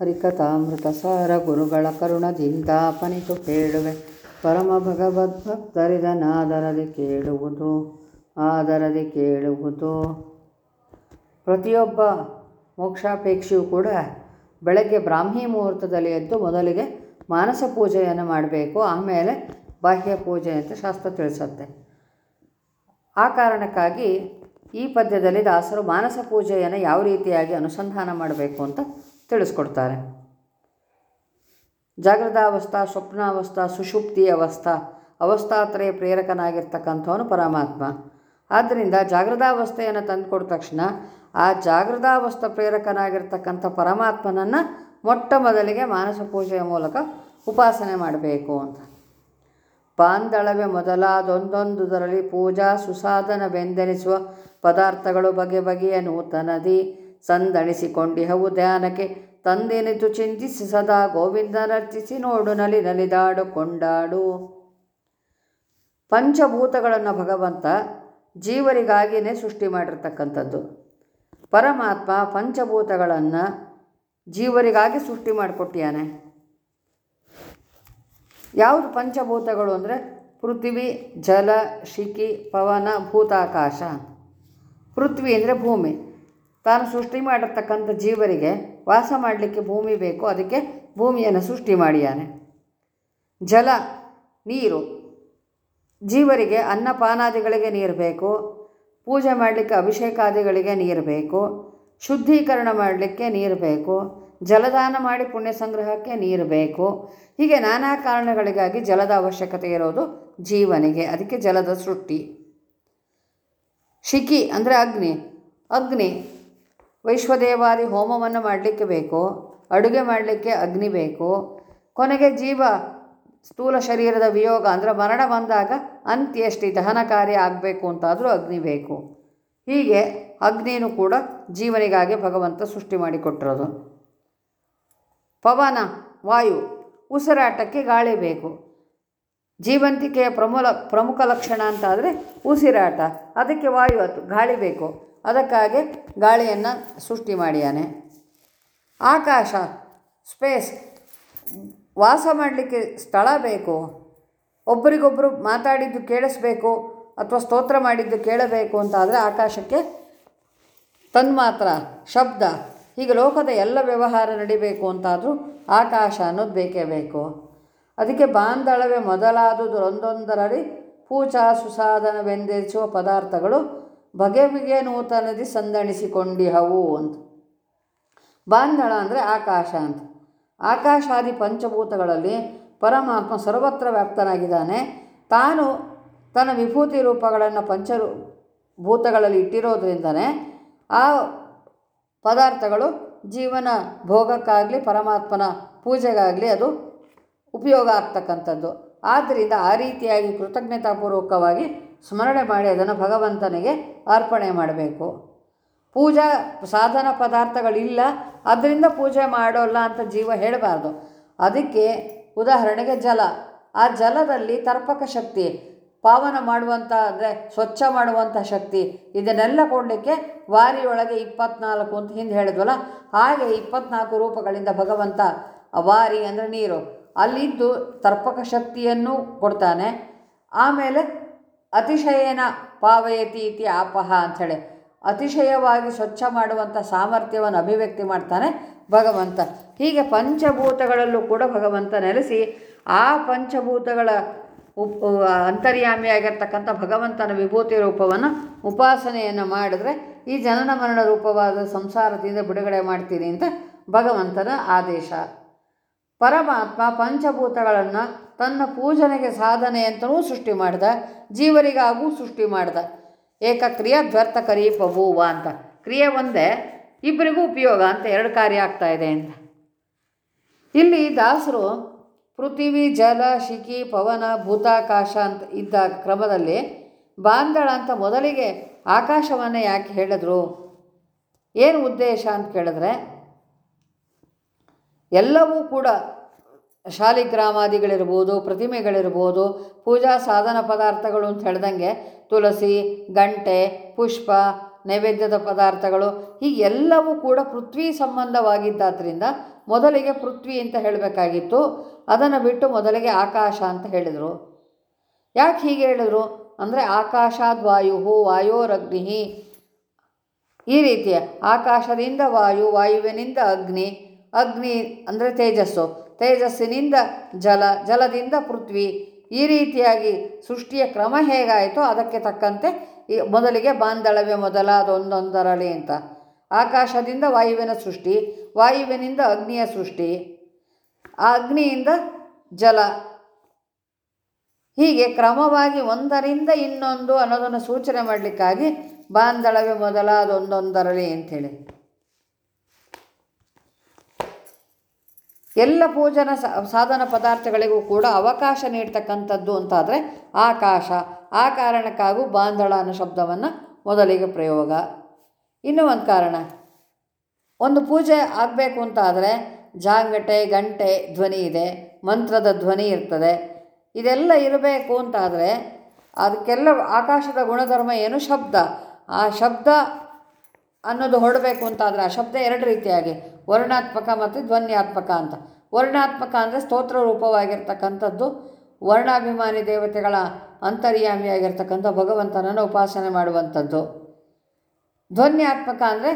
ಹರಿಕಥಾಮೃತ ಸಾರ ಗುರುಗಳ ಕರುಣದಿಂದ ಪನಿತು ಕೇಳುವೆ. ಪರಮ ಭಗವದ್ ಭಗವದ್ಭಕ್ತರಿದನಾದರದಿ ಕೇಳುವುದು, ಆದರದಿ ಕೇಳುವುದು. ಪ್ರತಿಯೊಬ್ಬ ಮೋಕ್ಷಾಪೇಕ್ಷಿಯೂ ಕೂಡ ಬೆಳಗ್ಗೆ ಬ್ರಾಹ್ಮಿ ಮುಹೂರ್ತದಲ್ಲಿ ಎದ್ದು ಮೊದಲಿಗೆ ಮಾನಸ ಪೂಜೆಯನ್ನು ಮಾಡಬೇಕು. ಆಮೇಲೆ ಬಾಹ್ಯ ಪೂಜೆ ಅಂತ ಶಾಸ್ತ್ರ ತಿಳಿಸುತ್ತೆ. ಆ ಕಾರಣಕ್ಕಾಗಿ ಈ ಪದ್ಯದಲ್ಲಿ ದಾಸರು ಮಾನಸ ಪೂಜೆಯನ್ನು ಯಾವ ರೀತಿಯಾಗಿ ಅನುಸಂಧಾನ ಮಾಡಬೇಕು ಅಂತ ತಿಳಿಸ್ಕೊಡ್ತಾರೆ. ಜಾಗೃತಾವಸ್ಥಾ ಸ್ವಪ್ನಾವಸ್ಥಾ, ಸುಷುಪ್ತಿ ಅವಸ್ಥಾ, ಅವಸ್ಥಾತ್ರಯ ಪ್ರೇರಕನಾಗಿರ್ತಕ್ಕಂಥವನು ಪರಮಾತ್ಮ. ಆದ್ದರಿಂದ ಜಾಗೃತಾವಸ್ಥೆಯನ್ನು ತಂದುಕೊಡ ತಕ್ಷಣ ಆ ಜಾಗೃತಾವಸ್ಥಾ ಪ್ರೇರಕನಾಗಿರ್ತಕ್ಕಂಥ ಪರಮಾತ್ಮನನ್ನು ಮೊಟ್ಟ ಮೊದಲಿಗೆ ಮಾನಸ ಪೂಜೆಯ ಮೂಲಕ ಉಪಾಸನೆ ಮಾಡಬೇಕು ಅಂತ. ಪಾಂದಳವೆ ಮೊದಲಾದೊಂದೊಂದುದರಲ್ಲಿ ಪೂಜಾ ಸುಸಾಧನವೆಂದೆನಿಸುವ ಪದಾರ್ಥಗಳು ಬಗೆ ಬಗೆಯ ನೂತನದಿ ಸಂದಣಿಸಿಕೊಂಡಿಹವು ಧ್ಯಾನಕ್ಕೆ. ತಂದೆನಿತು ಚಿಂತಿಸಿ ಸದಾ ಗೋವಿಂದನರ್ಚಿಸಿ ನೋಡು ನಲಿ ನಲಿದಾಡು ಕೊಂಡಾಡು. ಪಂಚಭೂತಗಳನ್ನು ಭಗವಂತ ಜೀವರಿಗಾಗಿಯೇ ಸೃಷ್ಟಿ ಮಾಡಿರ್ತಕ್ಕಂಥದ್ದು. ಪರಮಾತ್ಮ ಪಂಚಭೂತಗಳನ್ನು ಜೀವರಿಗಾಗಿ ಸೃಷ್ಟಿ ಮಾಡಿಕೊಟ್ಟಿಯಾನೆ. ಯಾವುದು ಪಂಚಭೂತಗಳು ಅಂದರೆ? ಪೃಥ್ವಿ, ಜಲ, ಶಿಖಿ, ಪವನ, ಭೂತಾಕಾಶ. ಪೃಥ್ವಿ ಅಂದರೆ ಭೂಮಿ. ತಾನು ಸೃಷ್ಟಿ ಮಾಡಿರ್ತಕ್ಕಂಥ ಜೀವರಿಗೆ ವಾಸ ಮಾಡಲಿಕ್ಕೆ ಭೂಮಿ ಬೇಕು, ಅದಕ್ಕೆ ಭೂಮಿಯನ್ನು ಸೃಷ್ಟಿ ಮಾಡಿಯಾನೆ. ಜಲ, ನೀರು, ಜೀವರಿಗೆ ಅನ್ನಪಾನಾದಿಗಳಿಗೆ ನೀರು ಬೇಕು, ಪೂಜೆ ಮಾಡಲಿಕ್ಕೆ ಅಭಿಷೇಕಾದಿಗಳಿಗೆ ನೀರು ಬೇಕು, ಶುದ್ಧೀಕರಣ ಮಾಡಲಿಕ್ಕೆ ನೀರು ಬೇಕು, ಜಲದಾನ ಮಾಡಿ ಪುಣ್ಯ ಸಂಗ್ರಹಕ್ಕೆ ನೀರು ಬೇಕು. ಹೀಗೆ ನಾನಾ ಕಾರಣಗಳಿಗಾಗಿ ಜಲದ ಅವಶ್ಯಕತೆ ಇರೋದು ಜೀವನಿಗೆ, ಅದಕ್ಕೆ ಜಲದ ಸೃಷ್ಟಿ. ಶಿಖಿ ಅಂದರೆ ಅಗ್ನಿ ಅಗ್ನಿ. ವೈಶ್ವದೇವಾದಿ ಹೋಮವನ್ನು ಮಾಡಲಿಕ್ಕೆ ಬೇಕು, ಅಡುಗೆ ಮಾಡಲಿಕ್ಕೆ ಅಗ್ನಿ ಬೇಕು, ಕೊನೆಗೆ ಜೀವ ಸ್ಥೂಲ ಶರೀರದ ವಿಯೋಗ, ಅಂದರೆ ಮರಣ ಬಂದಾಗ ಅಂತ್ಯಷ್ಟಿ ದಹನ ಕಾರ್ಯ ಆಗಬೇಕು ಅಂತಾದರೂ ಅಗ್ನಿ ಬೇಕು. ಹೀಗೆ ಅಗ್ನಿಯೂ ಕೂಡ ಜೀವನಿಗಾಗಿ ಭಗವಂತ ಸೃಷ್ಟಿ ಮಾಡಿಕೊಟ್ಟಿರೋದು. ಪವನ, ವಾಯು, ಉಸಿರಾಟಕ್ಕೆ ಗಾಳಿ ಬೇಕು. ಜೀವಂತಿಕೆಯ ಪ್ರಮುಲ ಪ್ರಮುಖ ಲಕ್ಷಣ ಅಂತಾದರೆ ಉಸಿರಾಟ, ಅದಕ್ಕೆ ವಾಯು, ಅದು ಗಾಳಿ ಬೇಕು. ಅದಕ್ಕಾಗಿ ಗಾಳಿಯನ್ನು ಸೃಷ್ಟಿ ಮಾಡಿಯಾನೆ. ಆಕಾಶ ಸ್ಪೇಸ್ ವಾಸ ಮಾಡಲಿಕ್ಕೆ ಸ್ಥಳ ಬೇಕು. ಒಬ್ಬರಿಗೊಬ್ಬರು ಮಾತಾಡಿದ್ದು ಕೇಳಿಸ್ಬೇಕು ಅಥವಾ ಸ್ತೋತ್ರ ಮಾಡಿದ್ದು ಕೇಳಬೇಕು ಅಂತ ಆದರೆ ಆಕಾಶಕ್ಕೆ ತನ್ಮಾತ್ರ, ಶಬ್ದ ಹೀಗೆ ಲೋಕದ ಎಲ್ಲ ವ್ಯವಹಾರ ನಡಿಬೇಕು ಅಂತಾದರೂ ಆಕಾಶ ಅನ್ನೋದು ಬೇಕೇ ಬೇಕು. ಅದಕ್ಕೆ ಬಾಂಧಳವೇ ಮೊದಲಾದುದು ಒಂದೊಂದರಲ್ಲಿ ಪೂಜಾ ಸುಸಾಧನವೆಂದೆರಿಸುವ ಪದಾರ್ಥಗಳು ಬಗೆ ಬಗೆ ನೂತನದಿ ಸಂದಣಿಸಿಕೊಂಡಿಹವು ಅಂತ. ಬಾಂಧಳ ಅಂದರೆ ಆಕಾಶ ಅಂತ. ಆಕಾಶಾದಿ ಪಂಚಭೂತಗಳಲ್ಲಿ ಪರಮಾತ್ಮ ಸರ್ವತ್ರ ವ್ಯಾಪ್ತನಾಗಿದ್ದಾನೆ. ತಾನು ತನ್ನ ವಿಭೂತಿ ರೂಪಗಳನ್ನು ಪಂಚರು ಭೂತಗಳಲ್ಲಿ ಇಟ್ಟಿರೋದ್ರಿಂದನೇ ಆ ಪದಾರ್ಥಗಳು ಜೀವನ ಭೋಗಕ್ಕಾಗಲಿ, ಪರಮಾತ್ಮನ ಪೂಜೆಗಾಗಲಿ ಅದು ಉಪಯೋಗ ಆಗ್ತಕ್ಕಂಥದ್ದು. ಆದ್ದರಿಂದ ಆ ರೀತಿಯಾಗಿ ಕೃತಜ್ಞತಾಪೂರ್ವಕವಾಗಿ ಸ್ಮರಣೆ ಮಾಡಿ ಅದನ್ನು ಭಗವಂತನಿಗೆ ಅರ್ಪಣೆ ಮಾಡಬೇಕು. ಪೂಜಾ ಸಾಧನ ಪದಾರ್ಥಗಳಿಲ್ಲ ಅದರಿಂದ ಪೂಜೆ ಮಾಡೋಲ್ಲ ಅಂತ ಜೀವ ಹೇಳಬಾರ್ದು. ಅದಕ್ಕೆ ಉದಾಹರಣೆಗೆ ಜಲ. ಆ ಜಲದಲ್ಲಿ ತರ್ಪಕ ಶಕ್ತಿ, ಪಾವನ ಮಾಡುವಂಥ ಅಂದರೆ ಸ್ವಚ್ಛ ಮಾಡುವಂಥ ಶಕ್ತಿ, ಇದನ್ನೆಲ್ಲ ಕೊಡಲಿಕ್ಕೆ ವಾರಿಯೊಳಗೆ ಇಪ್ಪತ್ನಾಲ್ಕು ಅಂತ ಹಿಂದೆ ಹೇಳಿದ್ವಲ್ಲ? ಹಾಗೆ ಇಪ್ಪತ್ನಾಲ್ಕು ರೂಪಗಳಿಂದ ಭಗವಂತ ವಾರಿ ಅಂದರೆ ನೀರು. ಅಲ್ಲಿದ್ದು ತರ್ಪಕ ಶಕ್ತಿಯನ್ನು ಕೊಡ್ತಾನೆ. ಆಮೇಲೆ ಅತಿಶಯನ ಪಾವಯತಿ ಇತಿ ಆಪಹ ಅಂಥೇಳಿ. ಅತಿಶಯವಾಗಿ ಸ್ವಚ್ಛ ಮಾಡುವಂಥ ಸಾಮರ್ಥ್ಯವನ್ನು ಅಭಿವ್ಯಕ್ತಿ ಮಾಡ್ತಾನೆ ಭಗವಂತ. ಹೀಗೆ ಪಂಚಭೂತಗಳಲ್ಲೂ ಕೂಡ ಭಗವಂತ ನೆಲೆಸಿ ಆ ಪಂಚಭೂತಗಳ ಉಪ್ ಅಂತರ್ಯಾಮಿಯಾಗಿರ್ತಕ್ಕಂಥ ಭಗವಂತನ ವಿಭೂತಿ ರೂಪವನ್ನು ಉಪಾಸನೆಯನ್ನು ಮಾಡಿದ್ರೆ ಈ ಜನನ ಮರಣ ರೂಪವಾದ ಸಂಸಾರದಿಂದ ಬಿಡುಗಡೆ ಮಾಡ್ತೀನಿ ಅಂತ ಭಗವಂತನ ಆದೇಶ. ಪರಮಾತ್ಮ ಪಂಚಭೂತಗಳನ್ನು ತನ್ನ ಪೂಜನೆಗೆ ಸಾಧನೆ ಅಂತಲೂ ಸೃಷ್ಟಿ ಮಾಡಿದ, ಜೀವರಿಗಾಗೂ ಸೃಷ್ಟಿ ಮಾಡ್ದ. ಏಕಕ್ರಿಯೆ ದ್ವರ್ಥ ಕರೀಪಭೂವ ಅಂತ. ಕ್ರಿಯೆ ಒಂದೇ ಇಬ್ಬರಿಗೂ ಉಪಯೋಗ ಅಂತ ಎರಡು ಕಾರ್ಯ ಆಗ್ತಾ ಇದೆ ಅಂತ. ಇಲ್ಲಿ ದಾಸರು ಪೃಥ್ವಿ, ಜಲ, ಶಿಖಿ, ಪವನ, ಭೂತಾಕಾಶ ಅಂತ ಇದ್ದ ಕ್ರಮದಲ್ಲಿ ಬಾಂಧಳ ಅಂತ ಮೊದಲಿಗೆ ಆಕಾಶವನ್ನೇ ಯಾಕೆ ಹೇಳಿದ್ರು? ಏನು ಉದ್ದೇಶ ಅಂತ ಕೇಳಿದ್ರೆ ಎಲ್ಲವೂ ಕೂಡ ಶಾಲಿಗ್ರಾಮಾದಿಗಳಿರ್ಬೋದು ಪ್ರತಿಮೆಗಳಿರ್ಬೋದು, ಪೂಜಾ ಸಾಧನ ಪದಾರ್ಥಗಳು ಅಂತ ಹೇಳ್ದಂಗೆ ತುಳಸಿ, ಗಂಟೆ, ಪುಷ್ಪ, ನೈವೇದ್ಯದ ಪದಾರ್ಥಗಳು ಹೀಗೆಲ್ಲವೂ ಕೂಡ ಪೃಥ್ವಿ ಸಂಬಂಧವಾಗಿದ್ದಾದ್ರಿಂದ ಮೊದಲಿಗೆ ಪೃಥ್ವಿ ಅಂತ ಹೇಳಬೇಕಾಗಿತ್ತು. ಅದನ್ನು ಬಿಟ್ಟು ಮೊದಲಿಗೆ ಆಕಾಶ ಅಂತ ಹೇಳಿದರು. ಯಾಕೆ ಹೀಗೆ ಹೇಳಿದರು? ಅಂದರೆ ಆಕಾಶಾದ್ ವಾಯು ವಾಯೋರಗ್ನಿ ಈ ರೀತಿಯ ಆಕಾಶದಿಂದ ವಾಯು, ವಾಯುವಿನಿಂದ ಅಗ್ನಿ. ಅಗ್ನಿ ಅಂದರೆ ತೇಜಸ್ಸು. ತೇಜಸ್ಸಿನಿಂದ ಜಲ, ಜಲದಿಂದ ಪೃಥ್ವಿ. ಈ ರೀತಿಯಾಗಿ ಸೃಷ್ಟಿಯ ಕ್ರಮ ಹೇಗಾಯಿತೋ ಅದಕ್ಕೆ ತಕ್ಕಂತೆ ಈ ಮೊದಲಿಗೆ ಬಾಂಧಳವೆ ಮೊದಲಾದ ಒಂದೊಂದರಲಿ ಅಂತ. ಆಕಾಶದಿಂದ ವಾಯುವಿನ ಸೃಷ್ಟಿ, ವಾಯುವಿನಿಂದ ಅಗ್ನಿಯ ಸೃಷ್ಟಿ ಆ ಅಗ್ನಿಯಿಂದ ಜಲ. ಹೀಗೆ ಕ್ರಮವಾಗಿ ಒಂದರಿಂದ ಇನ್ನೊಂದು ಅನ್ನೋದನ್ನು ಸೂಚನೆ ಮಾಡಲಿಕ್ಕಾಗಿ ಬಾಂಧಳವೆ ಮೊದಲಾದ ಒಂದೊಂದರಲಿ ಅಂಥೇಳಿ. ಎಲ್ಲ ಪೂಜನ ಸಾಧನ ಪದಾರ್ಥಗಳಿಗೂ ಕೂಡ ಅವಕಾಶ ನೀಡ್ತಕ್ಕಂಥದ್ದು ಅಂತಾದರೆ ಆಕಾಶ. ಆ ಕಾರಣಕ್ಕಾಗೂ ಬಾಂಧಳ ಅನ್ನೋ ಶಬ್ದವನ್ನು ಮೊದಲಿಗೆ ಪ್ರಯೋಗ. ಇನ್ನೂ ಒಂದು ಕಾರಣ. ಒಂದು ಪೂಜೆ ಆಗಬೇಕು ಅಂತಾದರೆ ಜಾಂಗಟೆ, ಗಂಟೆ, ಧ್ವನಿ ಇದೆ. ಮಂತ್ರದ ಧ್ವನಿ ಇರ್ತದೆ. ಇದೆಲ್ಲ ಇರಬೇಕು ಅಂತಾದರೆ ಅದಕ್ಕೆಲ್ಲ ಆಕಾಶದ ಗುಣಧರ್ಮ ಏನು? ಶಬ್ದ. ಆ ಶಬ್ದ ಅನ್ನೋದು ಹೊರಡಬೇಕು ಅಂತಾದರೆ ಆ ಶಬ್ದ ಎರಡು ರೀತಿಯಾಗಿ. ವರ್ಣಾತ್ಮಕ ಮತ್ತು ಧ್ವನ್ಯಾತ್ಮಕ ಅಂತ. ವರ್ಣಾತ್ಮಕ ಅಂದರೆ ಸ್ತೋತ್ರ ರೂಪವಾಗಿರ್ತಕ್ಕಂಥದ್ದು, ವರ್ಣಾಭಿಮಾನಿ ದೇವತೆಗಳ ಅಂತರ್ಯಾಮಿಯಾಗಿರ್ತಕ್ಕಂಥ ಭಗವಂತನನ್ನು ಉಪಾಸನೆ ಮಾಡುವಂಥದ್ದು. ಧ್ವನ್ಯಾತ್ಮಕ ಅಂದರೆ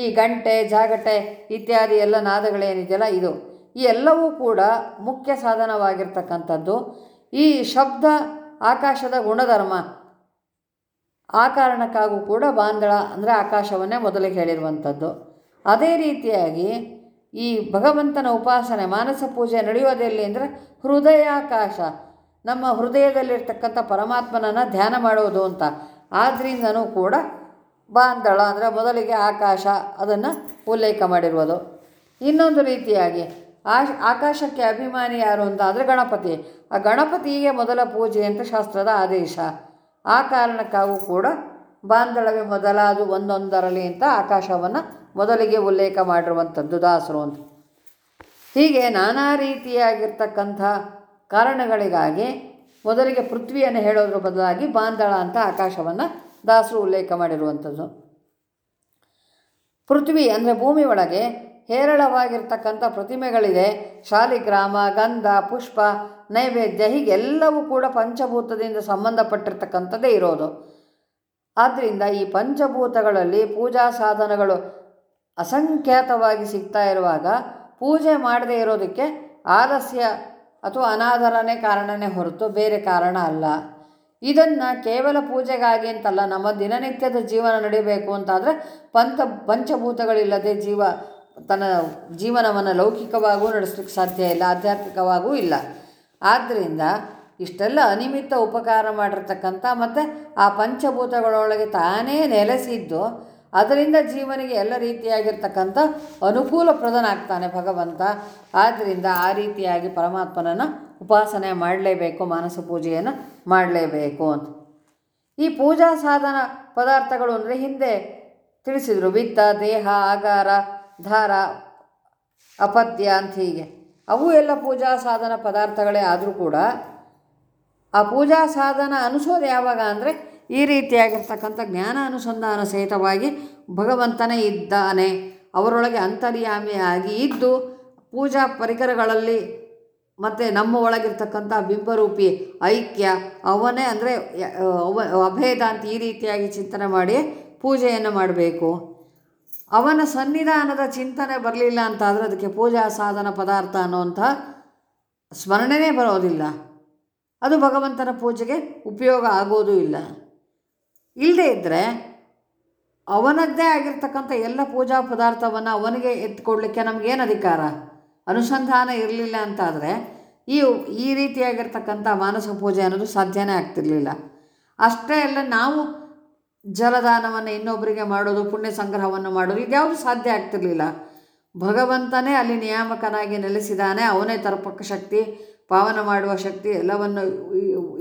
ಈ ಗಂಟೆ, ಜಾಗಟೆ ಇತ್ಯಾದಿ ಎಲ್ಲ ನಾದಗಳೇನಿದೆಯಲ್ಲ ಇದು. ಈ ಎಲ್ಲವೂ ಕೂಡ ಮುಖ್ಯ ಸಾಧನವಾಗಿರ್ತಕ್ಕಂಥದ್ದು. ಈ ಶಬ್ದ ಆಕಾಶದ ಗುಣಧರ್ಮ. ಆ ಕಾರಣಕ್ಕಾಗೂ ಕೂಡ ಬಾಂಧಳ ಅಂದರೆ ಆಕಾಶವನ್ನೇ ಮೊದಲಿಗೆ ಹೇಳಿರುವಂಥದ್ದು. ಅದೇ ರೀತಿಯಾಗಿ ಈ ಭಗವಂತನ ಉಪಾಸನೆ, ಮಾನಸ ಪೂಜೆ ನಡೆಯೋದೆಲ್ಲಿ ಅಂದರೆ ಹೃದಯಾಕಾಶ. ನಮ್ಮ ಹೃದಯದಲ್ಲಿರ್ತಕ್ಕಂಥ ಪರಮಾತ್ಮನನ್ನು ಧ್ಯಾನ ಮಾಡೋದು ಅಂತ. ಆದ್ದರಿಂದನೂ ಕೂಡ ಬಾಂಧಳ ಅಂದರೆ ಮೊದಲಿಗೆ ಆಕಾಶ, ಅದನ್ನು ಉಲ್ಲೇಖ ಮಾಡಿರುವುದು. ಇನ್ನೊಂದು ರೀತಿಯಾಗಿ ಆಶ್, ಆಕಾಶಕ್ಕೆ ಅಭಿಮಾನಿ ಯಾರು ಅಂತ ಅಂದರೆ ಗಣಪತಿ. ಆ ಗಣಪತಿಗೆ ಮೊದಲ ಪೂಜೆ ಅಂತ ಶಾಸ್ತ್ರದ ಆದೇಶ. ಆ ಕಾರಣಕ್ಕಾಗೂ ಕೂಡ ಬಾಂಧಳವೇ ಮೊದಲಾದು ಒಂದೊಂದರಲಿ ಅಂತ ಆಕಾಶವನ್ನು ಮೊದಲಿಗೆ ಉಲ್ಲೇಖ ಮಾಡಿರುವಂಥದ್ದು ದಾಸರು ಅಂತ. ಹೀಗೆ ನಾನಾ ರೀತಿಯಾಗಿರ್ತಕ್ಕಂಥ ಕಾರಣಗಳಿಗಾಗಿ ಮೊದಲಿಗೆ ಪೃಥ್ವಿಯನ್ನು ಹೇಳೋದ್ರ ಬದಲಾಗಿ ಬಾಂಧಳ ಅಂತ ಆಕಾಶವನ್ನು ದಾಸರು ಉಲ್ಲೇಖ ಮಾಡಿರುವಂಥದ್ದು. ಪೃಥ್ವಿ ಅಂದರೆ ಭೂಮಿ ಒಳಗೆ ಹೇರಳವಾಗಿರ್ತಕ್ಕಂಥ ಪ್ರತಿಮೆಗಳಿದೆ. ಶಾಲಿಗ್ರಾಮ, ಗಂಧ, ಪುಷ್ಪ, ನೈವೇದ್ಯ ಹೀಗೆಲ್ಲವೂ ಕೂಡ ಪಂಚಭೂತದಿಂದ ಸಂಬಂಧಪಟ್ಟಿರ್ತಕ್ಕಂಥದ್ದೇ ಇರೋದು. ಆದ್ದರಿಂದ ಈ ಪಂಚಭೂತಗಳಲ್ಲಿ ಪೂಜಾ ಸಾಧನಗಳು ಅಸಂಖ್ಯಾತವಾಗಿ ಸಿಗ್ತಾ ಇರುವಾಗ ಪೂಜೆ ಮಾಡದೇ ಇರೋದಕ್ಕೆ ಆಲಸ್ಯ ಅಥವಾ ಅನಾದರನೇ ಕಾರಣನೇ ಹೊರತು ಬೇರೆ ಕಾರಣ ಅಲ್ಲ. ಇದನ್ನು ಕೇವಲ ಪೂಜೆಗಾಗಿ ಅಂತಲ್ಲ, ನಮ್ಮ ದಿನನಿತ್ಯದ ಜೀವನ ನಡಿಬೇಕು ಅಂತಾದರೆ ಪಂಚ ಪಂಚಭೂತಗಳಿಲ್ಲದೆ ಜೀವ, ತನ್ನ ಜೀವನವನ್ನು ಲೌಕಿಕವಾಗೂ ನಡೆಸಲಿಕ್ಕೆ ಸಾಧ್ಯ ಇಲ್ಲ, ಆಧ್ಯಾತ್ಮಿಕವಾಗೂ ಇಲ್ಲ. ಆದ್ದರಿಂದ ಇಷ್ಟೆಲ್ಲ ಅನಿಮಿತ್ತ ಉಪಕಾರ ಮಾಡಿರ್ತಕ್ಕಂಥ ಮತ್ತು ಆ ಪಂಚಭೂತಗಳೊಳಗೆ ತಾನೇ ನೆಲೆಸಿದ್ದು ಅದರಿಂದ ಜೀವನಿಗೆ ಎಲ್ಲ ರೀತಿಯಾಗಿರ್ತಕ್ಕಂಥ ಅನುಕೂಲಪ್ರದನಾಗ್ತಾನೆ ಭಗವಂತ. ಆದ್ದರಿಂದ ಆ ರೀತಿಯಾಗಿ ಪರಮಾತ್ಮನನ್ನು ಉಪಾಸನೆ ಮಾಡಲೇಬೇಕು, ಮಾನಸ ಪೂಜೆಯನ್ನು ಮಾಡಲೇಬೇಕು ಅಂತ. ಈ ಪೂಜಾ ಸಾಧನ ಪದಾರ್ಥಗಳು ಅಂದರೆ ಹಿಂದೆ ತಿಳಿಸಿದರು, ವಿತ್ತ, ದೇಹ, ಆಗಾರ, ಧಾರ ಅಪತ್ಯ ಅಂತ ಹೀಗೆ. ಅವು ಎಲ್ಲ ಪೂಜಾ ಸಾಧನ ಪದಾರ್ಥಗಳೇ ಆದರೂ ಕೂಡ ಆ ಪೂಜಾ ಸಾಧನ ಅನಿಸೋದು ಯಾವಾಗ ಅಂದರೆ ಈ ರೀತಿಯಾಗಿರ್ತಕ್ಕಂಥ ಜ್ಞಾನ ಅನುಸಂಧಾನ ಸಹಿತವಾಗಿ ಭಗವಂತನೇ ಇದ್ದಾನೆ. ಅವರೊಳಗೆ ಅಂತರ್ಯಾಮಿಯಾಗಿ ಇದ್ದು ಪೂಜಾ ಪರಿಕರಗಳಲ್ಲಿ ಮತ್ತು ನಮ್ಮ ಒಳಗಿರ್ತಕ್ಕಂಥ ಬಿಂಬರೂಪಿ ಐಕ್ಯ, ಅವನೇ ಅಂದರೆ ಅಭೇದ ಅಂತ ಈ ರೀತಿಯಾಗಿ ಚಿಂತನೆ ಮಾಡಿ ಪೂಜೆಯನ್ನು ಮಾಡಬೇಕು. ಅವನ ಸನ್ನಿಧಾನದ ಚಿಂತನೆ ಬರಲಿಲ್ಲ ಅಂತಾದರೆ ಅದಕ್ಕೆ ಪೂಜಾ ಸಾಧನ ಪದಾರ್ಥ ಅನ್ನುವಂಥ ಸ್ಮರಣೆನೇ ಬರೋದಿಲ್ಲ. ಅದು ಭಗವಂತನ ಪೂಜೆಗೆ ಉಪಯೋಗ ಆಗೋದೂ ಇಲ್ಲ. ಇಲ್ಲದೇ ಇದ್ದರೆ ಅವನದ್ದೇ ಆಗಿರ್ತಕ್ಕಂಥ ಎಲ್ಲ ಪೂಜಾ ಪದಾರ್ಥವನ್ನು ಅವನಿಗೆ ಎತ್ಕೊಡ್ಲಿಕ್ಕೆ ನಮಗೇನು ಅಧಿಕಾರ? ಅನುಸಂಧಾನ ಇರಲಿಲ್ಲ ಅಂತಾದರೆ ಈ ಈ ರೀತಿಯಾಗಿರ್ತಕ್ಕಂಥ ಮಾನಸ ಪೂಜೆ ಅನ್ನೋದು ಸಾಧ್ಯನೇ ಆಗ್ತಿರಲಿಲ್ಲ. ಅಷ್ಟೇ ಅಲ್ಲ, ನಾವು ಜಲದಾನವನ್ನು ಇನ್ನೊಬ್ಬರಿಗೆ ಮಾಡೋದು, ಪುಣ್ಯ ಸಂಗ್ರಹವನ್ನು ಮಾಡೋದು ಇದ್ಯಾವುದು ಸಾಧ್ಯ ಆಗ್ತಿರಲಿಲ್ಲ. ಭಗವಂತನೇ ಅಲ್ಲಿ ನಿಯಾಮಕನಾಗಿ ನೆಲೆಸಿದಾನೆ, ಅವನೇ ತರ್ಪಕ ಶಕ್ತಿ. ಪಾವನ ಮಾಡುವ ಶಕ್ತಿ ಎಲ್ಲವನ್ನು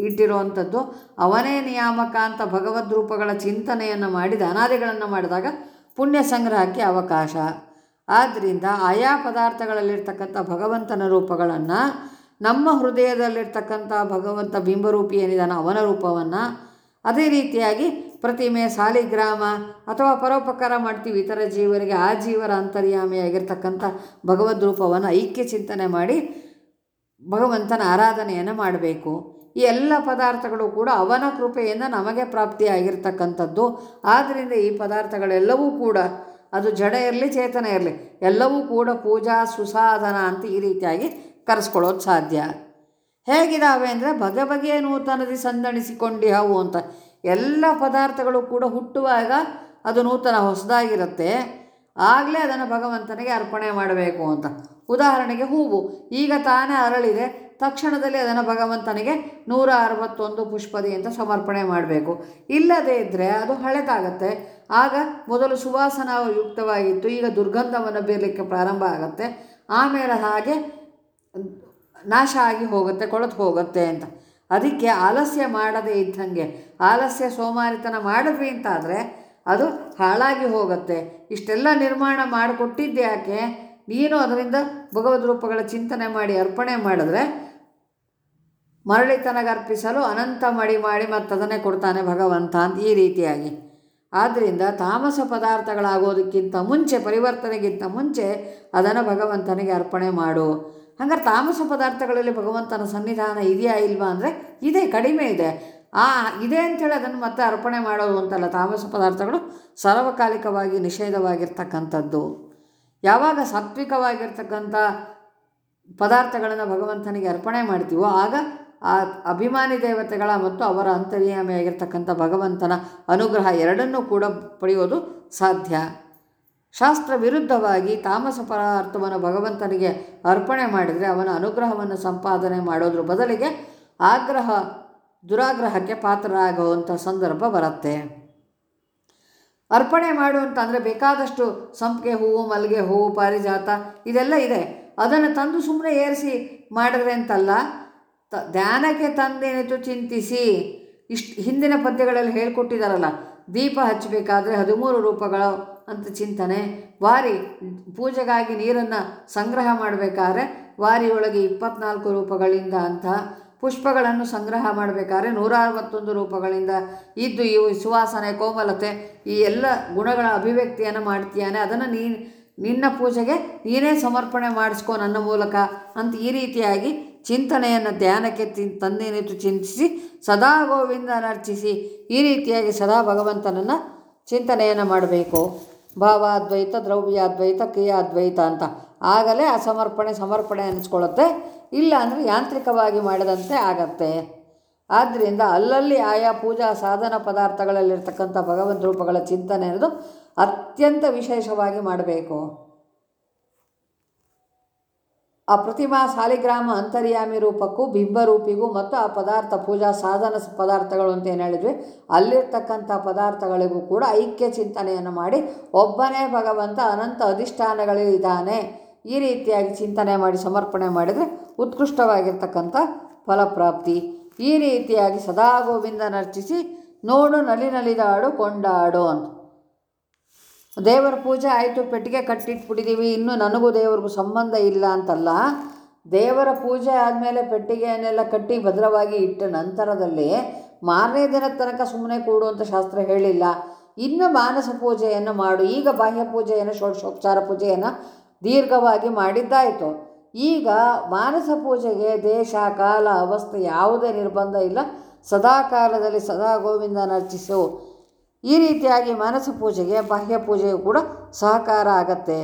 ಇಟ್ಟಿರುವಂಥದ್ದು, ಅವನೇ ನಿಯಾಮಕ ಅಂತ ಭಗವದ್ ರೂಪಗಳ ಚಿಂತನೆಯನ್ನು ಮಾಡಿದ, ಅನಾದಿಗಳನ್ನು ಮಾಡಿದಾಗ ಪುಣ್ಯ ಸಂಗ್ರಹಕ್ಕೆ ಅವಕಾಶ. ಆದ್ದರಿಂದ ಆಯಾ ಪದಾರ್ಥಗಳಲ್ಲಿರ್ತಕ್ಕಂಥ ಭಗವಂತನ ರೂಪಗಳನ್ನು, ನಮ್ಮ ಹೃದಯದಲ್ಲಿರ್ತಕ್ಕಂಥ ಭಗವಂತ ಬಿಂಬರೂಪಿ ಏನಿದಾನ ಅವನ ರೂಪವನ್ನು, ಅದೇ ರೀತಿಯಾಗಿ ಪ್ರತಿಮೆ ಸಾಲಿಗ್ರಾಮ ಅಥವಾ ಪರೋಪಕಾರ ಮಾಡ್ತೀವಿ ಇತರ ಜೀವರಿಗೆ, ಆ ಜೀವರ ಅಂತರ್ಯಾಮಿಯಾಗಿರ್ತಕ್ಕಂಥ ಭಗವದ್ ರೂಪವನ್ನು ಐಕ್ಯ ಚಿಂತನೆ ಮಾಡಿ ಭಗವಂತನ ಆರಾಧನೆಯನ್ನು ಮಾಡಬೇಕು. ಈ ಎಲ್ಲ ಪದಾರ್ಥಗಳು ಕೂಡ ಅವನ ಕೃಪೆಯಿಂದ ನಮಗೆ ಪ್ರಾಪ್ತಿಯಾಗಿರ್ತಕ್ಕಂಥದ್ದು. ಆದ್ದರಿಂದ ಈ ಪದಾರ್ಥಗಳೆಲ್ಲವೂ ಕೂಡ, ಅದು ಜಡ ಇರಲಿ, ಚೇತನ ಇರಲಿ, ಎಲ್ಲವೂ ಕೂಡ ಪೂಜಾ ಸುಸಾಧನ ಅಂತ ಈ ರೀತಿಯಾಗಿ ಕರೆಸ್ಕೊಳ್ಳೋದು ಸಾಧ್ಯ. ಹೇಗಿದಾವೆ ಅಂದರೆ ಬಗೆ ಬಗೆಯ ನೂತನದಿ ಸಂದಣಿಸಿಕೊಂಡಿಹವು ಅಂತ. ಎಲ್ಲ ಪದಾರ್ಥಗಳು ಕೂಡ ಹುಟ್ಟುವಾಗ ಅದು ನೂತನ ಹೊಸದಾಗಿರುತ್ತೆ. ಆಗಲೇ ಅದನ್ನು ಭಗವಂತನಿಗೆ ಅರ್ಪಣೆ ಮಾಡಬೇಕು ಅಂತ. ಉದಾಹರಣೆಗೆ ಹೂವು. ಈಗ ತಾನೇ ಅರಳಿದೆ. ತಕ್ಷಣದಲ್ಲಿ ಅದನ್ನು ಭಗವಂತನಿಗೆ ನೂರ ಅರವತ್ತೊಂದು ಪುಷ್ಪದಿ ಅಂತ ಸಮರ್ಪಣೆ ಮಾಡಬೇಕು. ಇಲ್ಲದೇ ಇದ್ದರೆ ಅದು ಹಳೆದಾಗತ್ತೆ. ಆಗ ಮೊದಲು ಸುವಾಸನ ಯುಕ್ತವಾಗಿತ್ತು ಈಗ ದುರ್ಗಂಧವನ್ನು ಬೀರಲಿಕ್ಕೆ ಪ್ರಾರಂಭ ಆಗುತ್ತೆ. ಆಮೇಲೆ ಹಾಗೆ ನಾಶ ಆಗಿ ಹೋಗುತ್ತೆ, ಕೊಳತು ಹೋಗುತ್ತೆ ಅಂತ. ಅದಕ್ಕೆ ಆಲಸ್ಯ ಮಾಡದೇ ಇದ್ದಂಗೆ. ಆಲಸ್ಯ ಸೋಮಾರಿತನ ಮಾಡಿದ್ವಿ ಅಂತಾದರೆ ಅದು ಹಾಳಾಗಿ ಹೋಗುತ್ತೆ. ಇಷ್ಟೆಲ್ಲ ನಿರ್ಮಾಣ ಮಾಡಿಕೊಟ್ಟಿದ್ದೆ ಯಾಕೆ? ನೀನು ಅದರಿಂದ ಭಗವದ್ ರೂಪಗಳ ಚಿಂತನೆ ಮಾಡಿ, ಅರ್ಪಣೆ ಮಾಡಿದ್ರೆ ಮರಳಿತನಗರ್ಪಿಸಲು ಅನಂತ ಮಡಿ ಮಾಡಿ ಮತ್ತು ಅದನ್ನೇ ಕೊಡ್ತಾನೆ ಭಗವಂತ ಅಂತ ಈ ರೀತಿಯಾಗಿ. ಆದ್ದರಿಂದ ತಾಮಸ ಪದಾರ್ಥಗಳಾಗೋದಕ್ಕಿಂತ ಮುಂಚೆ, ಪರಿವರ್ತನೆಗಿಂತ ಮುಂಚೆ ಅದನ್ನು ಭಗವಂತನಿಗೆ ಅರ್ಪಣೆ ಮಾಡು. ಹಂಗಾರೆ ತಾಮಸ ಪದಾರ್ಥಗಳಲ್ಲಿ ಭಗವಂತನ ಸನ್ನಿಧಾನ ಇದೆಯಾ ಇಲ್ವಾ ಅಂದರೆ ಇದೆ, ಕಡಿಮೆ ಇದೆ. ಆ, ಇದೆ ಅಂಥೇಳಿ ಅದನ್ನು ಮತ್ತೆ ಅರ್ಪಣೆ ಮಾಡೋದು ಅಂತಲ್ಲ ತಾಮಸ ಪದಾರ್ಥಗಳು ಸಾರ್ವಕಾಲಿಕವಾಗಿ ನಿಷೇಧವಾಗಿರ್ತಕ್ಕಂಥದ್ದು. ಯಾವಾಗ ಸಾತ್ವಿಕವಾಗಿರ್ತಕ್ಕಂಥ ಪದಾರ್ಥಗಳನ್ನು ಭಗವಂತನಿಗೆ ಅರ್ಪಣೆ ಮಾಡ್ತೀವೋ ಆಗ ಆ ಅಭಿಮಾನಿ ದೇವತೆಗಳ ಮತ್ತು ಅವರ ಅಂತರ್ಯಾಮಿಯಾಗಿರ್ತಕ್ಕಂಥ ಭಗವಂತನ ಅನುಗ್ರಹ ಎರಡನ್ನೂ ಕೂಡ ಪಡೆಯೋದು ಸಾಧ್ಯ. ಶಾಸ್ತ್ರ ವಿರುದ್ಧವಾಗಿ ತಾಮಸ ಪದಾರ್ಥವನ್ನು ಭಗವಂತನಿಗೆ ಅರ್ಪಣೆ ಮಾಡಿದರೆ ಅವನ ಅನುಗ್ರಹವನ್ನು ಸಂಪಾದನೆ ಮಾಡೋದ್ರ ಬದಲಿಗೆ ಆಗ್ರಹ ದುರಾಗ್ರಹಕ್ಕೆ ಪಾತ್ರರಾಗುವಂಥ ಸಂದರ್ಭ ಬರುತ್ತೆ. ಅರ್ಪಣೆ ಮಾಡು ಅಂತಂದರೆ ಬೇಕಾದಷ್ಟು ಸಂಪಿಗೆ ಹೂವು, ಮಲ್ಲಿಗೆ ಹೂವು, ಪಾರಿಜಾತ ಇದೆಲ್ಲ ಇದೆ. ಅದನ್ನು ತಂದು ಸುಮ್ಮನೆ ಏರಿಸಿ ಮಾಡಿದ್ರೆ ಅಂತಲ್ಲ, ತ ಧ್ಯಾನಕ್ಕೆ ತಂದೇನಿತು ಚಿಂತಿಸಿ, ಇಷ್ಟು ಹಿಂದಿನ ಪದ್ಯಗಳಲ್ಲಿ ಹೇಳ್ಕೊಟ್ಟಿದ್ದಾರಲ್ಲ ದೀಪ ಹಚ್ಚಬೇಕಾದ್ರೆ ಹದಿಮೂರು ರೂಪಗಳು ಅಂತ ಚಿಂತನೆ, ವಾರಿ ಪೂಜೆಗಾಗಿ ನೀರನ್ನು ಸಂಗ್ರಹ ಮಾಡಬೇಕಾದ್ರೆ ವಾರಿಯೊಳಗೆ ಇಪ್ಪತ್ನಾಲ್ಕು ರೂಪಗಳಿಂದ ಅಂತ ಪುಷ್ಪಗಳನ್ನು ಸಂಗ್ರಹ ಮಾಡಬೇಕಾದ್ರೆ ನೂರ ಅರವತ್ತೊಂದು ರೂಪಗಳಿಂದ ಇದ್ದು ಇವು ಸುವಾಸನೆ, ಕೋಮಲತೆ, ಈ ಎಲ್ಲ ಗುಣಗಳ ಅಭಿವ್ಯಕ್ತಿಯನ್ನು ಮಾಡ್ತೀಯಾನೆ. ಅದನ್ನು ನೀ, ನಿನ್ನ ಪೂಜೆಗೆ ನೀನೇ ಸಮರ್ಪಣೆ ಮಾಡಿಸ್ಕೋ ನನ್ನ ಮೂಲಕ ಅಂತ ಈ ರೀತಿಯಾಗಿ ಚಿಂತನೆಯನ್ನು ಧ್ಯಾನಕ್ಕೆ ತಿ ತಂದೇನಿತು ಚಿಂತಿಸಿ, ಸದಾ ಗೋವಿಂದನರ್ಚಿಸಿ ಈ ರೀತಿಯಾಗಿ ಸದಾ ಭಗವಂತನನ್ನು ಚಿಂತನೆಯನ್ನು ಮಾಡಬೇಕು. ಭಾವಾದ್ವೈತ, ದ್ರವ್ಯಾದ್ವೈತ, ಕ್ರಿಯಾದ್ವೈತ ಅಂತ. ಆಗಲೇ ಆ ಸಮರ್ಪಣೆ ಸಮರ್ಪಣೆ ಅನ್ನಿಸ್ಕೊಳ್ಳುತ್ತೆ ಇಲ್ಲ ಅಂದರೆ ಯಾಂತ್ರಿಕವಾಗಿ ಮಾಡಿದಂತೆ ಆಗತ್ತೆ. ಆದ್ದರಿಂದ ಅಲ್ಲಲ್ಲಿ ಆಯಾ ಪೂಜಾ ಸಾಧನ ಪದಾರ್ಥಗಳಲ್ಲಿರ್ತಕ್ಕಂಥ ಭಗವಂತ ರೂಪಗಳ ಚಿಂತನೆ ಅನ್ನೋದು ಅತ್ಯಂತ ವಿಶೇಷವಾಗಿ ಮಾಡಬೇಕು. ಆ ಪ್ರತಿಮಾ ಸಾಲಿಗ್ರಾಮ ಅಂತರ್ಯಾಮಿ ರೂಪಕ್ಕೂ ಬಿಂಬರೂಪಿಗೂ ಮತ್ತು ಆ ಪದಾರ್ಥ ಪೂಜಾ ಸಾಧನ ಪದಾರ್ಥಗಳು ಅಂತ ಏನು ಹೇಳಿದ್ವಿ, ಅಲ್ಲಿರ್ತಕ್ಕಂಥ ಪದಾರ್ಥಗಳಿಗೂ ಕೂಡ ಐಕ್ಯ ಚಿಂತನೆಯನ್ನು ಮಾಡಿ ಒಬ್ಬನೇ ಭಗವಂತ ಅನಂತ ಅಧಿಷ್ಠಾನಗಳಿದ್ದಾನೆ. ಈ ರೀತಿಯಾಗಿ ಚಿಂತನೆ ಮಾಡಿ, ಸಮರ್ಪಣೆ ಮಾಡಿದರೆ ಉತ್ಕೃಷ್ಟವಾಗಿರ್ತಕ್ಕಂಥ ಫಲಪ್ರಾಪ್ತಿ. ಈ ರೀತಿಯಾಗಿ ಸದಾ ಗೋವಿಂದನರ್ಚಿಸಿ ನೋಡು ನಲಿ ನಲಿದಾಡು, ಕೊಂಡಾಡು ಅಂತ. ದೇವರ ಪೂಜೆ ಆಯಿತು, ಪೆಟ್ಟಿಗೆ ಕಟ್ಟಿಟ್ಬಿಟ್ಟಿದ್ದೀವಿ ಇನ್ನೂ ನನಗೂ ದೇವ್ರಿಗೂ ಸಂಬಂಧ ಇಲ್ಲ ಅಂತಲ್ಲ, ದೇವರ ಪೂಜೆ ಆದಮೇಲೆ ಪೆಟ್ಟಿಗೆಯನ್ನೆಲ್ಲ ಕಟ್ಟಿ ಭದ್ರವಾಗಿ ಇಟ್ಟ ನಂತರದಲ್ಲಿ ಮಾರನೇ ದಿನದ ತನಕ ಸುಮ್ಮನೆ ಕೂಡು ಅಂತ ಶಾಸ್ತ್ರ ಹೇಳಿಲ್ಲ. ಇನ್ನು ಮಾನಸ ಪೂಜೆಯನ್ನು ಮಾಡು, ಈಗ ಬಾಹ್ಯ ಪೂಜೆಯನ್ನು ಷೋಡಶೋಪಚಾರ ಪೂಜೆಯನ್ನು ದೀರ್ಘವಾಗಿ ಮಾಡಿದ್ದಾಯಿತು. ಈಗ ಮಾನಸ ಪೂಜೆಗೆ ದೇಶ, ಕಾಲ, ಅವಸ್ಥೆ ಯಾವುದೇ ನಿರ್ಬಂಧ ಇಲ್ಲ. ಸದಾ ಕಾಲದಲ್ಲಿ ಸದಾ ಗೋವಿಂದನ ಅರ್ಚಿಸು ಈ ರೀತಿಯಾಗಿ ಮಾನಸ ಪೂಜೆಗೆ, ಬಾಹ್ಯ ಪೂಜೆಯು ಕೂಡ ಸಹಕಾರ ಆಗತ್ತೆ.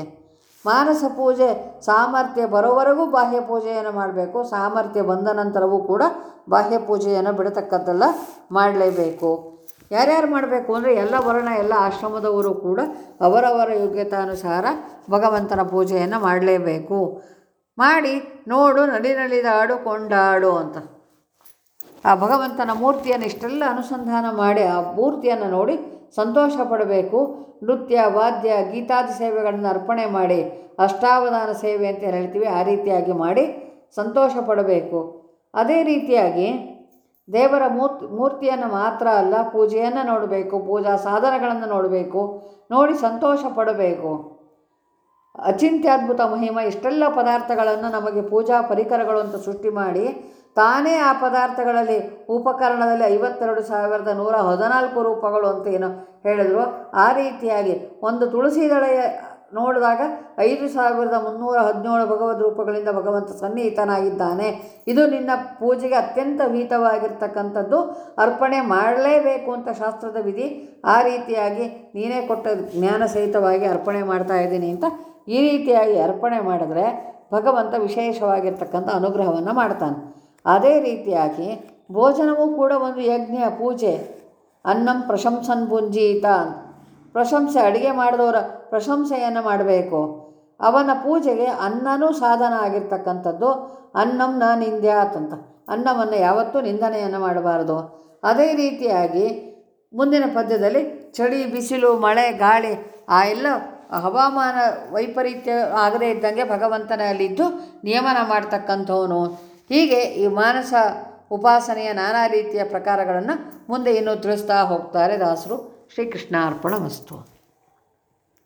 ಮಾನಸ ಪೂಜೆ, ಸಾಮರ್ಥ್ಯ ಬರೋವರೆಗೂ ಬಾಹ್ಯ ಪೂಜೆಯನ್ನು ಮಾಡಬೇಕು. ಸಾಮರ್ಥ್ಯ ಬಂದ ನಂತರವೂ ಕೂಡ ಬಾಹ್ಯ ಪೂಜೆಯನ್ನು ಬಿಡತಕ್ಕದ್ದೆಲ್ಲ, ಮಾಡಲೇಬೇಕು. ಯಾರ್ಯಾರು ಮಾಡಬೇಕು ಅಂದರೆ ಎಲ್ಲ ವರ್ಣ, ಎಲ್ಲ ಆಶ್ರಮದವರು ಕೂಡ ಅವರವರ ಯೋಗ್ಯತಾನುಸಾರ ಭಗವಂತನ ಪೂಜೆಯನ್ನು ಮಾಡಲೇಬೇಕು. ಮಾಡಿ, ನೋಡು, ನಡಿ ನಲಿದಾಡು ಕೊಂಡಾಡು ಅಂತ. ಆ ಭಗವಂತನ ಮೂರ್ತಿಯನ್ನು ಇಷ್ಟೆಲ್ಲ ಅನುಸಂಧಾನ ಮಾಡಿ ಆ ಮೂರ್ತಿಯನ್ನು ನೋಡಿ ಸಂತೋಷ ಪಡಬೇಕು. ನೃತ್ಯ, ವಾದ್ಯ, ಗೀತಾದಿ ಸೇವೆಗಳನ್ನು ಅರ್ಪಣೆ ಮಾಡಿ, ಅಷ್ಟಾವಧಾನ ಸೇವೆ ಅಂತ ಹೇಳ್ತೀವಿ, ಆ ರೀತಿಯಾಗಿ ಮಾಡಿ ಸಂತೋಷ ಪಡಬೇಕು. ಅದೇ ರೀತಿಯಾಗಿ ದೇವರ ಮೂರ್ತಿ, ಮೂರ್ತಿಯನ್ನು ಮಾತ್ರ ಅಲ್ಲ, ಪೂಜೆಯನ್ನು ನೋಡಬೇಕು, ಪೂಜಾ ಸಾಧನಗಳನ್ನು ನೋಡಬೇಕು, ನೋಡಿ ಸಂತೋಷ ಪಡಬೇಕು. ಅಚಿಂತ್ಯದ್ಭುತ ಮಹಿಮ, ಇಷ್ಟೆಲ್ಲ ಪದಾರ್ಥಗಳನ್ನು ನಮಗೆ ಪೂಜಾ ಪರಿಕರಗಳು ಅಂತ ಸೃಷ್ಟಿ ಮಾಡಿ, ತಾನೇ ಆ ಪದಾರ್ಥಗಳಲ್ಲಿ ಉಪಕರಣದಲ್ಲಿ ಐವತ್ತೆರಡು ಸಾವಿರದ ನೂರ ಹದಿನಾಲ್ಕು ರೂಪಗಳು ಅಂತ ಏನು ಹೇಳಿದ್ರು. ಆ ರೀತಿಯಾಗಿ ಒಂದು ತುಳಸಿ ದಳೆ ನೋಡಿದಾಗ ಐದು ಸಾವಿರದ ಮುನ್ನೂರ ಹದಿನೇಳು ಭಗವದ್ ರೂಪಗಳಿಂದ ಭಗವಂತ ಸನ್ನಿಹಿತನಾಗಿದ್ದಾನೆ. ಇದು ನಿನ್ನ ಪೂಜೆಗೆ ಅತ್ಯಂತ ವಿಹಿತವಾಗಿರ್ತಕ್ಕಂಥದ್ದು. ಅರ್ಪಣೆ ಮಾಡಲೇಬೇಕು ಅಂತ ಶಾಸ್ತ್ರದ ವಿಧಿ. ಆ ರೀತಿಯಾಗಿ ನೀನೇ ಕೊಟ್ಟ ಜ್ಞಾನ ಸಹಿತವಾಗಿ ಅರ್ಪಣೆ ಮಾಡ್ತಾ ಇದ್ದೀನಿ ಅಂತ ಈ ರೀತಿಯಾಗಿ ಅರ್ಪಣೆ ಮಾಡಿದ್ರೆ ಭಗವಂತ ವಿಶೇಷವಾಗಿರ್ತಕ್ಕಂಥ ಅನುಗ್ರಹವನ್ನು ಮಾಡ್ತಾನೆ. ಅದೇ ರೀತಿಯಾಗಿ ಭೋಜನವೂ ಕೂಡ ಒಂದು ಯಜ್ಞ, ಪೂಜೆ. ಅನ್ನಂ ಪ್ರಶಂಸನ್ ಭುಂಜೀತ ಪ್ರಶಂಸೆ, ಅಡುಗೆ ಮಾಡಿದವರ ಪ್ರಶಂಸೆಯನ್ನು ಮಾಡಬೇಕು. ಅವನ ಪೂಜೆಗೆ ಅನ್ನನೂ ಸಾಧನ ಆಗಿರ್ತಕ್ಕಂಥದ್ದು ಅನ್ನಂ ನಿಂದ್ಯಾತಂತ ಅನ್ನವನ್ನು ಯಾವತ್ತೂ ನಿಂದನೆಯನ್ನು ಮಾಡಬಾರದು. ಅದೇ ರೀತಿಯಾಗಿ ಮುಂದಿನ ಪದ್ಯದಲ್ಲಿ ಚಳಿ, ಬಿಸಿಲು, ಮಳೆ, ಗಾಳಿ, ಆ ಎಲ್ಲ ಹವಾಮಾನ ವೈಪರೀತ್ಯ ಆಗದೇ ಇದ್ದಂಗೆ ಭಗವಂತನಲ್ಲಿದ್ದು ನಿಯಮನ ಮಾಡ್ತಕ್ಕಂಥವನು. ಹೀಗೆ ಈ ಮಾನಸ ಉಪಾಸನೆಯ ನಾನಾ ರೀತಿಯ ಪ್ರಕಾರಗಳನ್ನು ಮುಂದೆ ಇನ್ನೂ ತಿಳಿಸ್ತಾ ಹೋಗ್ತಾರೆ ದಾಸರು. ಶ್ರೀಕೃಷ್ಣ ಅರ್ಪಣ ವಸ್ತು.